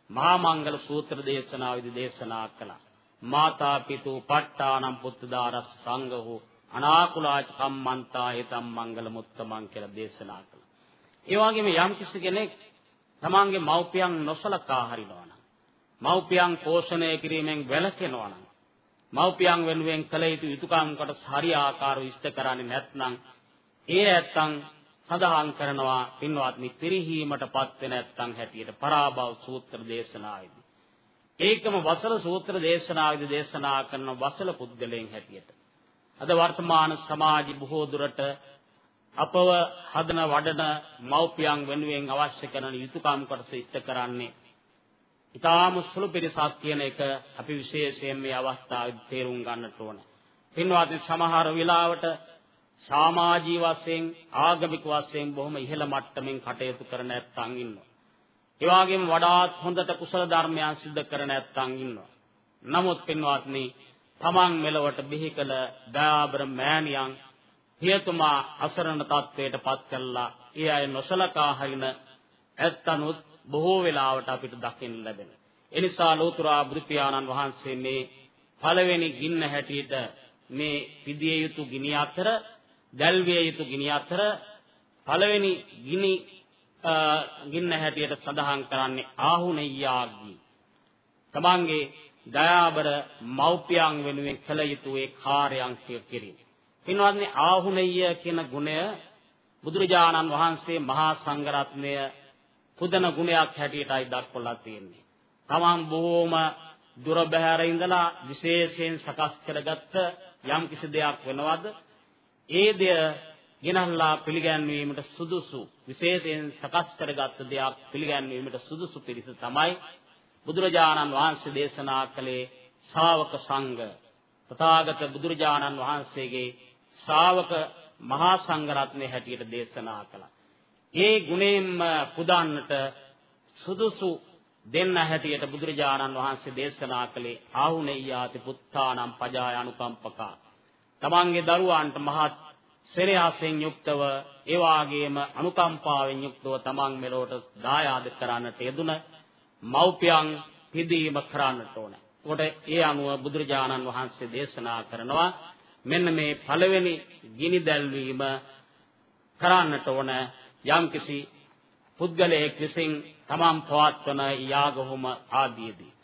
මහා මංගල සූත්‍ර දේශනාවේදී දේශනා කළා. මාතා පිතු ප ဋ ාණං පුත්තාරස් සංඝෝ අනාකුලාච කම්මන්තා හිතම් මංගල මුත්තමන් කියලා දේශනා කළා. ඒ වගේම යම් කිසි කෙනෙක් තමන්ගේ මව්පියන් නොසලකා හරිනවා නම් මව්පියන් පෝෂණය කිරීමෙන් වැළකෙනවා නම් මව්පියන් වෙනුවෙන් කළ යුතු යුතුයකම් කොට හරි ආකාරව ඉෂ්ට කරන්නේ නැත්නම් ඒ ඇත්තන් සඳහන් කරනවා පින්වත්නි පිරිහීමටපත් වෙන ඇත්තන් හැටියට පරාභව සූත්‍ර දේශනාවේදී. ඒකම වසල සූත්‍ර දේශනාවේදී දේශනා කරන වසල පුද්ගලයන් හැටියට. අද වර්තමාන සමාජي බොහෝ දුරට අපව හදන වඩන මව්පියන් වෙනුවෙන් අවශ්‍ය කරන යුතුයකම් කොටස ඉෂ්ට කරන්නේ ඊටාම සුළු පිරිසක් කියන එක අපි විශේෂයෙන් මේ අවස්ථාවේ තේරුම් ගන්නට ඕන. පින්වත්නි සමහර වෙලාවට සමාජී වශයෙන් ආගමික වශයෙන් බොහොම ඉහළ මට්ටමින් කටයුතු කරන නැත්තන් ඉන්නවා. ඒ වගේම වඩාත් හොඳට කුසල ධර්මයන් සිද්ධ කරන නැත්තන් ඉන්නවා. නමුත් පින්වත්නි, තමන් මෙලවට බිහි කළ දයාබර මෑණියන් පියතුමා අසරණ තත්වයට පත් කළා. ඒ අය නොසලකා හරින ඇත්තනුත් බොහෝ වෙලාවට අපිට දකින්න ලැබෙනවා. එනිසා ලෝතුරා බුදු පියාණන් වහන්සේ මේ පළවෙනි ගින්න හැටියට මේ පිදිය යුතු ගිනි අතර දැල්විය යුතු ගිනි අතර පළවෙනි ගිනි ගින්න හැටියට සඳහන් කරන්නේ ආහුණෙය්‍යාග්ගී. තමන්ගේ දයාබර මෞපියන් වෙනුවෙන් කළ යුතු ඒ කාර්යයන් කිරීම. පින්වත්නි ආහුණෙය්‍ය කියන ගුණය බුදුරජාණන් වහන්සේ මහා සංඝරත්නය පුදන ගුණයක් හැටියටයි දක්වලා තියෙන්නේ. තමන් බොහෝම දුර බැහැර ඉඳලා විශේෂයෙන් සකස් කරගත්ත යම් කිසි දෙයක් වෙනවද? ඒ දෙය ගෙනල්ලා පිළිගැන්වීමට සුදුසු විශේෂයෙන් සකස් කරගත්ත දෙයක් පිළිගැන්වීමට සුදුසු පිරිස තමයි බුදුරජාණන් වහන්සේ දේශනා කළේ ශාවක සංඝ තථාගත බුදුරජාණන් වහන්සේගේ ශ්‍රාවක මහා සංඝරත්නය හැටියට දේශනා කළා. ඒ ගුණයෙන්ම පුදන්නට සුදුසු දෙන්න හැටියට බුදුරජාණන් වහන්සේ දේශනා කළේ ආහුණෙය්‍යාති පුත්තානම් පජාය අනුකම්පකා. තමන්ගේ දරුවන්ට මහත් සෙනෙහසෙන් යුක්තව ඒ වාගේම අනුකම්පාවෙන් යුක්තව තමන් මෙලොවට දායාද කරන්නට යෙදුන මව්පියන් පිදීම කරන්නට ඕන. කොට ඒ අනුව බුදුරජාණන් වහන්සේ දේශනා කරනවා මෙන්න මේ පළවෙනි ගිනි දැල්වීම කරන්නට ඕන. යම්කිසි පුද්ගලයෙක් විසින් තමන් පවත්වන යාගහොම ආදීදී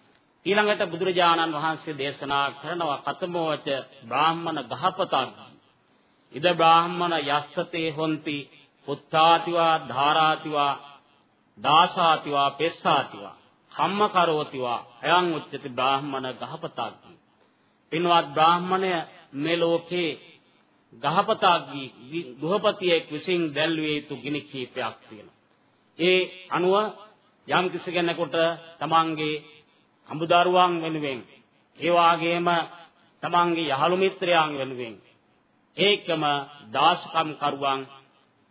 ඊළඟට බුදුරජාණන් වහන්සේ දේශනා කරනවා කතමෝච බ්‍රාහ්මණ ගහපතක් ඉද බ්‍රාහ්මණ යස්සතේ හොಂತಿ පුත්තාතිවා ධාරාතිවා දාසාතිවා පෙස්සාතිවා කම්ම කරෝතිවා අයං උච්චති බ්‍රාහ්මණ ගහපතක් පින්වත් බ්‍රාහ්මණය මේ ලෝකේ ගහපතාගී ගෘහපතියෙක් විසින් දැල්විය යුතු ගිනි කීපයක් තියෙනවා. ඒ අනුව යම් කිසි කෙනෙකුට තමන්ගේ අමුදරුවන් වෙනුවෙන් ඒ වාගේම තමන්ගේ යහළු මිත්‍රයන් වෙනුවෙන් ඒකම දාසකම් කරුවන්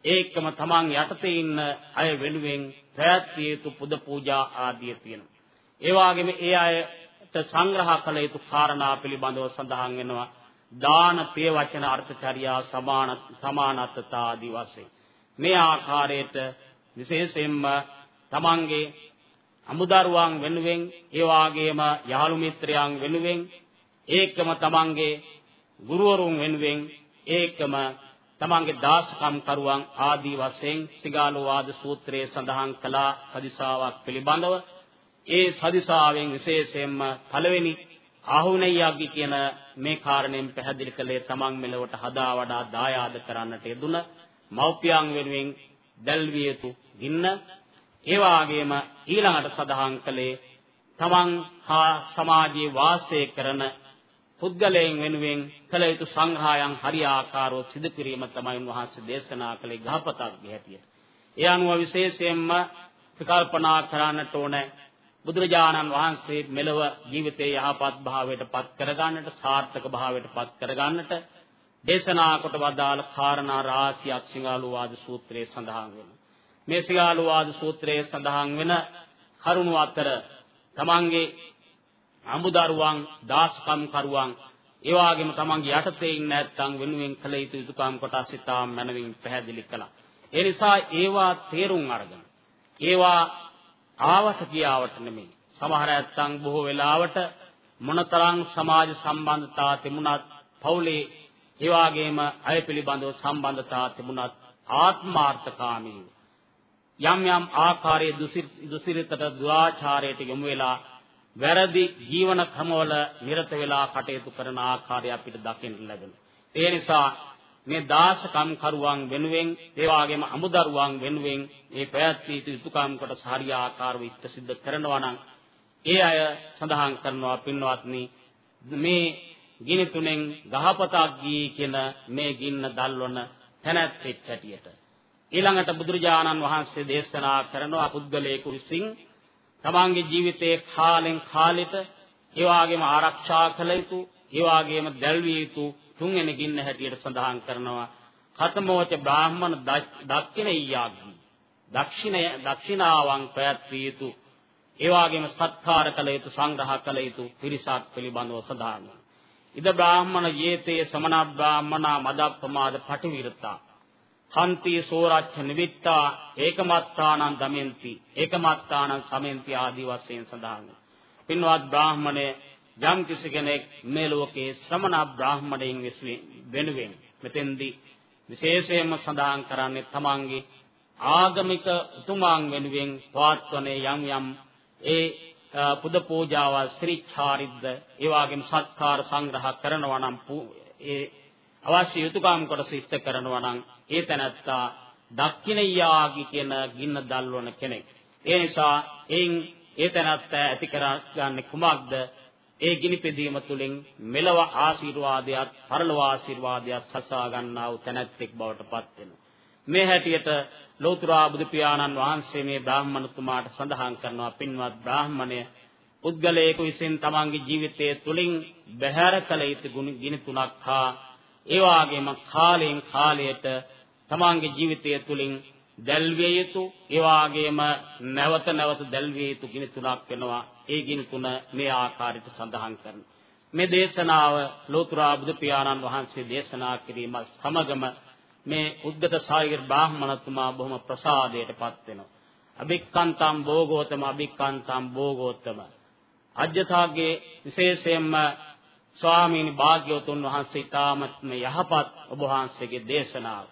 ඒකම තමන් යටතේ ඉන්න අය වෙනුවෙන් ප්‍රයත්න යුතු පුද පූජා ආදිය තියෙනවා. ඒ වගේම ඒ අයට සංග්‍රහ කළ යුතු කාරණා පිළිබඳව සඳහන් වෙනවා. දාන පිය වචන අර්ථචර්යා සමාන සමානත්වතා ආදී වශයෙන්. මේ ආකාරයට විශේෂයෙන්ම තමන්ගේ අමුදරුවන් වෙනුවෙන් ඒ වාගේම යාළු මිත්‍රයන් වෙනුවෙන් ඒකම තමන්ගේ ගුරුවරුන් වෙනුවෙන් ඒකම තමන්ගේ දාසකම් කරුවන් ආදී වශයෙන් සිගාලෝවාද සූත්‍රයේ සඳහන් කළා සදිසාවක් පිළිබඳව. ඒ සදිසාවෙන් විශේෂයෙන්ම පළවෙනි ආහුණෙය්‍යාග්ගි කියන මේ කාරණයෙන් පැහැදිලි කළේ තමන් මෙලොවට හදා වඩා දායාද කරන්නට යෙදුන මව්පියන් වෙනුවෙන් දැල්විය යුතු ගින්න ඒ වාගේම ඊළඟට සඳහන් කළේ තමන් හා සමාජයේ වාසය කරන පුද්ගලයන් වෙනුවෙන් කළ යුතු සංඝායන් හරියාකාරව සිදු කිරීම තමයි උන්වහන්සේ දේශනා කළේ ගහපතක් හැටියට. ඒ අනුව විශේෂයෙන්ම විකල්පනා කරන්නට ඕනේ බුදුරජාණන් වහන්සේ මෙලව ජීවිතයේ යහපත් භාවයට පත් කරගන්නට සාර්ථක භාවයට පත් කරගන්නට දේශනා කොට වදාළ කාරණා රාශියක් සිංහාලුවාද සූත්‍රයේ සඳහන් වෙනවා. මේ සිංහාලුවාද සූත්‍රයේ සඳහන් වෙන කරුණු අතර තමන්ගේ අමුදරුවන් දාස්කම් කරුවන් ඒ වගේම තමන්ගේ යටතේ ඉන්න නැත්නම් වෙනුවෙන් කළ යුතු යුතුයකම් කොටස් ඉතාම මනවින් පැහැදිලි කළා. ඒ නිසා ඒවා තේරුම් අරගෙන ඒවා ආවට ගියාවට නෙමෙයි. සමහර ඇත්තන් බොහෝ වෙලාවට මොනතරම් සමාජ සම්බන්ධතා තිබුණත් පවුලේ ඒ වගේම අය පිළිබඳව සම්බන්ධතා තිබුණත් ආත්මාර්ථකාමී යම් යම් ආකාරයේ දුසිරිතට දුආචාරයට යොමු වෙලා වැරදි ජීවන ක්‍රමවල නිරත වෙලා කටයුතු කරන ආකාරය අපිට දකින්න ලැබෙනවා. ඒ නිසා මේ දාසකම් කරුවන් වෙනුවෙන් ඒ වගේම අමුදරුවන් වෙනුවෙන් මේ පැවැත්වී යුතු යුතුයකම් කොට සාරිය ආකාරව ඉෂ්ට සිද්ධ කරනවා නම් ඒ අය සඳහන් කරනවා පින්වත්නි මේ ගිනි තුනෙන් ගහපතක් ගී කියන මේ ගින්න දල්වන තැනැත්තෙක් හැටියට. ඊළඟට බුදුරජාණන් වහන්සේ දේශනා කරනවා පුද්ගලයෙකු විසින් තමන්ගේ ජීවිතයේ කාලෙන් කාලෙට ඒ වගේම ආරක්ෂා කළ යුතු ඒ වගේම දැල්විය යුතු තුන්වෙනි ගින්න හැටියට සඳහන් කරනවා කතමෝච බ්‍රාහ්මණ දක්ෂිනීයාග්ගි දක්ෂිණය දක්ෂිනාවන් පැවැත්විය යුතු ඒ වගේම සත්කාර කළ යුතු සංග්‍රහ කළ යුතු පිරිසක් පිළිබඳව සඳහන් ඉද බ්‍රාහ්මණ යේතේ සමන බ්‍රාහ්මනා මදප්පමාද පටිවිරතා. හන්ති සෝරච්ච නිවිත්තා ඒකමත්තානං දමෙන්ති ඒකමත්තානං සමෙන්ති ආදී වශයෙන් සඳහන් පින්වත් බ්‍රාහ්මණය යම් කිසි කෙනෙක් මේ ලෝකේ ශ්‍රමණ බ්‍රාහ්මණයින් වෙනුවෙන් මෙතෙන්දී විශේෂයෙන්ම සඳහන් කරන්නේ තමන්ගේ ආගමික උතුමාන් වෙනුවෙන් පවත්වනේ යම් යම් ඒ පුද පූජාවල් ශ්‍රීචාරිද්ද ඒ වගේම සත්කාර සංග්‍රහ කරනවා නම් ඒ අවශ්‍ය යුතුයකම් කොට සිද්ධ කරනවා නම් ඒ තැනත්තා දක්ෂිනයාගි කියන ගින්න දල්වන කෙනෙක්. ඒ නිසා එයින් ඒ තැනත්තා ඇති කරගන්නේ කුමක්ද? ඒ ගිනි පෙදීම තුලින් මෙලව ආශිර්වාදයක්, පරලොව ආශිර්වාදයක් සසා ගන්නා වූ තැනැත්තෙක් බවට පත් වෙනවා. මේ හැටියට ලෝතර බුදු පියාණන් වහන්සේ මේ බ්‍රාහ්මණතුමාට සඳහන් කරනවා පින්වත් බ්‍රාහ්මණය පුද්ගලයෙකු විසින් තමන්ගේ ජීවිතය තුලින් බැහැර කළ යුතු ගිනි තුනක් හා ඒ වගේම කාලයෙන් කාලයට තමන්ගේ ජීවිතය තුලින් දැල්විය යුතු ඒ වගේම නැවත නැවත දැල්විය යුතු ගිනි තුනක් වෙනවා. ඒ ගිනි තුන මේ ආකාරයට සඳහන් කරනවා. මේ දේශනාව ලෝතර බුදු පියාණන් වහන්සේ දේශනා කිරීම සමගම මේ උද්ගත සායර බ්‍රාහ්මණතුමා බොහොම ප්‍රසාදයටපත් වෙනවා. අභික්කන්තම් භෝගෝතම අභික්කන්තම් භෝගෝතම අජ්‍යතාගේ විශේෂයෙන්ම ස්වාමීනි භාග්‍යවතුන් වහන්සේ තාමත්ම යහපත් ඔබ වහන්සේගේ දේශනාව.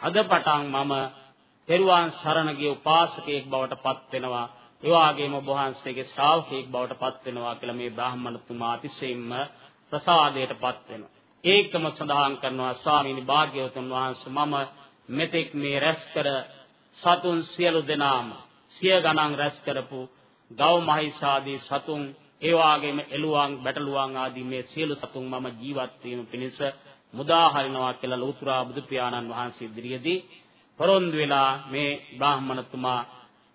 අද පටන් මම තෙරුවන් සරණ ගිය උපාසකයෙක් බවට පත් වෙනවා. ඒ වගේම ඔබ වහන්සේගේ ශ්‍රාවකයෙක් බවට පත් වෙනවා කියලා මේ බ්‍රාහ්මණතුමා අතිශයින්ම ප්‍රසාදයට පත් වෙනවා. ඒකම සඳහන් කරනවා ස්වාමීනි භාග්‍යවතුන් වහන්සේ මම මෙතෙක් මේ රැස් කර සතුන් සියලු දෙනාම සිය ගණන් රැස් කරපු ගව මහිෂාදී සතුන් ඒ වාගේම එළුවන් බැටළුවන් ආදී මේ සියලු සතුන් මම ජීවත් වීම පිණිස මුදා හරිනවා කියලා ලෝතුරා බුදු පියාණන් වහන්සේ ඉදිරියේදී පොරොන්දු වෙලා මේ බ්‍රාහ්මණතුමා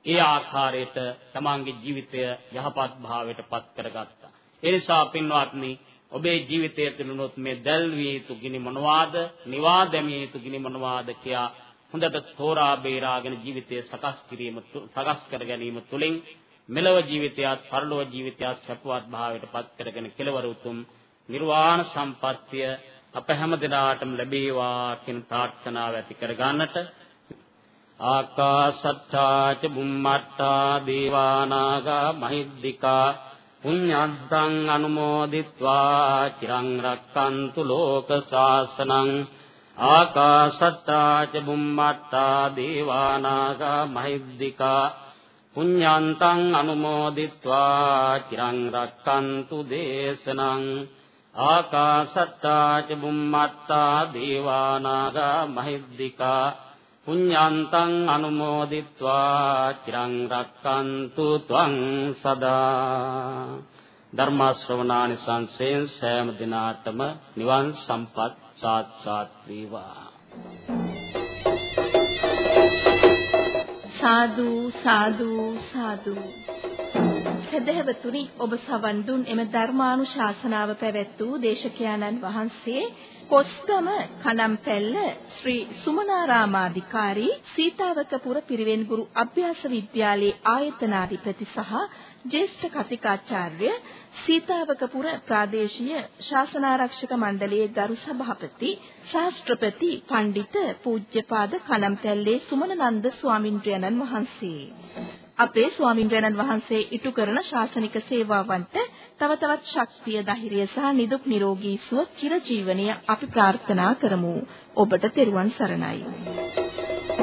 ඒ ආකාරයට තමන්ගේ ජීවිතය යහපත් භාවයට පත් කරගත්තා. ඒ නිසා පින්වත්නි ඔබේ ජීවිතය තුළනොත් මේ දැල්විය යුතු ගිනි මොනවාද? නිවා දැමිය යුතු ගිනි මොනවාද කියා හොඳට තෝරා බේරාගෙන ජීවිතය සකස් කිරීම සකස් කර ගැනීම තුළින් මෙලව ජීවිතයත් පරලොව ජීවිතයත් සපවත් භාවයට පත් කරගෙන කෙලවර උතුම් නිර්වාණ සම්පත්තිය අප හැම දිනාටම ලැබේවා කියන ප්‍රාර්ථනාව ඇති කර ආකාශත්තා ච බුම්මත්තා දේවානාගා මහිද්దికා පුඤ්ඤන්තං අනුමෝදිත්වා චිරං රක්칸තු ලෝක ශාසනං ආකාශත්තා ච බුම්මත්තා දේවානාගා මහිද්దికා පුඤ්ඤන්තං අනුමෝදිත්වා චිරං රක්칸තු දේශනං ආකාශත්තා ච බුම්මත්තා දේවානාගා මහිද්దికා පුඤ්ඤාන්තං අනුමෝදිත්වා චිරං රක්칸තු ත්වං සදා ධර්ම ශ්‍රවණානි සංසයෙන් සෑම දිනාටම නිවන් සම්පත් සාත්සාත් වේවා සාදු සාදු සාදු සදහවතුනි ඔබ සවන් දුන් එම ධර්මානුශාසනාව පැවැත් වූ දේශකයාණන් වහන්සේ කොස්ගම කනම්පැල්ල ශ්‍රී සුමනාරාමාධිකාරී සීතාවකපුර පිරිවෙන් ගුරු අභ්‍යාස විද්‍යාලයේ ආයතනාධිපති සහ ජ්‍යෙෂ්ඨ කතිකාචාර්ය සීතාවකපුර ප්‍රාදේශීය ශාසනාරක්ෂක මණ්ඩලයේ ගරු සභාපති ශාස්ත්‍රපති පඬිත පූජ්‍යපාද කනම්පැල්ලේ සුමනනන්ද ස්වාමින්ද්‍රයන්න් වහන්සේ. අපේ ස්වාමින්ද්‍රයන්න් වහන්සේ ඉටු කරන ශාසනික සේවාවන්ට තව තවත් ශක්තිය ධෛර්යය සහ නිදුක් නිරෝගී සුව චිරජීවනය අපි ප්‍රාර්ථනා කරමු. ඔබට තෙරුවන් සරණයි.